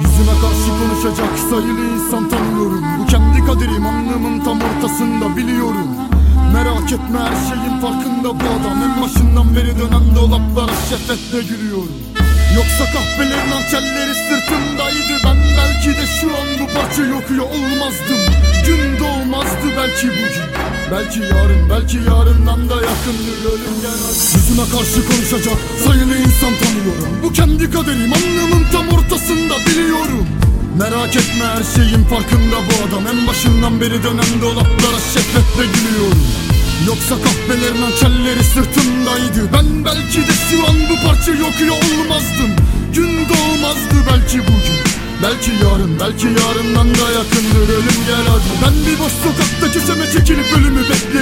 Yüzüme karşı konuşacak sayılı insan tanıyorum. Bu kendi kaderim anlamın tam ortasında biliyorum. Merak etme her şeyin farkında bu adam. En başından beri dönen dolaplara şefetle gülüyorum. Yoksa kahvelerin hançerleri sırtımdaydı. Ben belki de şu an bu parçayı okuyor olmazdım. Gün doğmazdı belki bugün. Belki yarın, belki yarından da yakındır. Ölüm Yüzüme karşı konuşacak sayılı insan tanıyorum. Bu kendi kaderim biliyorum Merak etme her şeyin farkında bu adam. En başından beri dönen dolaplara şefetle gülüyorum Yoksa kahvelerin hançerleri sırtımdaydı. Ben belki de şu an bu parçayı okuyor olmazdım. Gün doğmazdı belki bugün. Belki yarın, belki yarından da yakındır. Ölüm gel hadi. Ben bir boş sokakta köşeme çekilip ölümü beklerim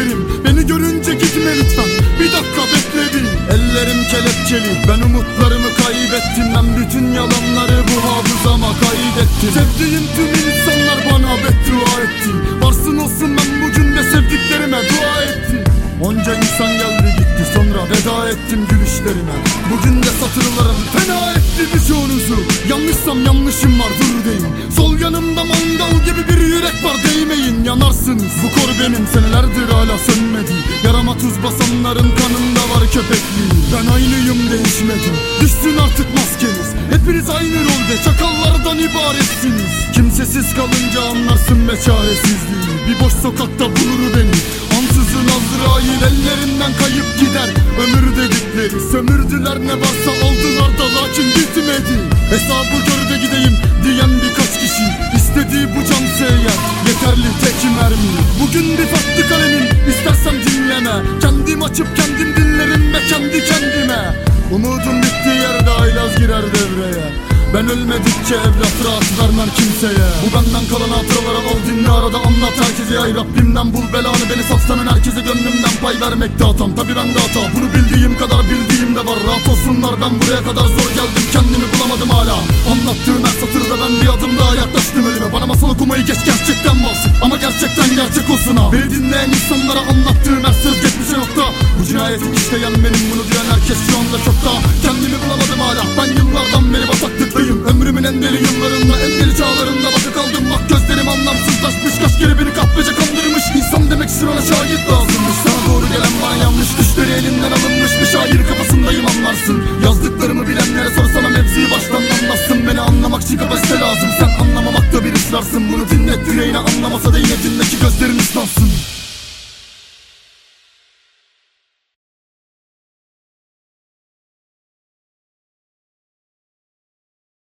kelepçeli, ben umutlarımı kaybettim Ben bütün yalanları bu hafızama kaydettim. Sevdiğim tüm insanlar bana beddua etti. Varsın olsun ben bugün de sevdiklerime dua ettim. Onca insan geldi gitti sonra veda ettim gülüşlerime Bugün de satırlarım fena etti birçoğunuzu Yanlışsam yanlışım var dur deyin. Sol yanımda mangal gibi bir yürek var değmeyin Yanarsınız. Bu kor benim senelerdir hala sönmedi. Yarama tuz basanların kanında var köpekliği. Ben aynıyım değişmedim. Düşsün artık maskeniz. Hepiniz aynı rolde çakallardan ibaretsiniz. Kimsesiz kalınca anlarsın be çaresizliği. Bir boş sokakta bulur beni. Ansızın Azrail ellerinden kayıp gider. Ömür dedikleri sömürdüler ne varsa aldılar da lakin bitmedi. Hesabı gör de gideyim diyen birkaç kişi İstediği bu can seyyar yeterli tek mermi. Bugün bir farklı kalemim istersen dinleme. Kendim açıp kendim dinlerim ve kendi kendime. Umudum girer devreye ben ölmedikçe evlat rahat vermem kimseye. Bu benden kalan hatıralara al dinle arada anlat herkese. Ay Rabbimden bul belanı beni saslanan herkese gönlümden pay vermekte hatam. Tabi ben de hata bunu bildiğim kadar bildiğim de var. Rahat olsunlar ben buraya kadar zor geldim kendimi bulamadım hala. Anlattığım her satırda ben bir adım daha yaklaştım ölüme Bana masal okumayı geç gerçekten bahset Ama gerçekten gerçek olsun ha. Beni dinleyen insanlara anlattığım her söz geçmişe nokta. Bu cinayetin işleyen benim bunu duyan herkes şu anda çokta Kendimi bulamadım hala ben yıllardır Today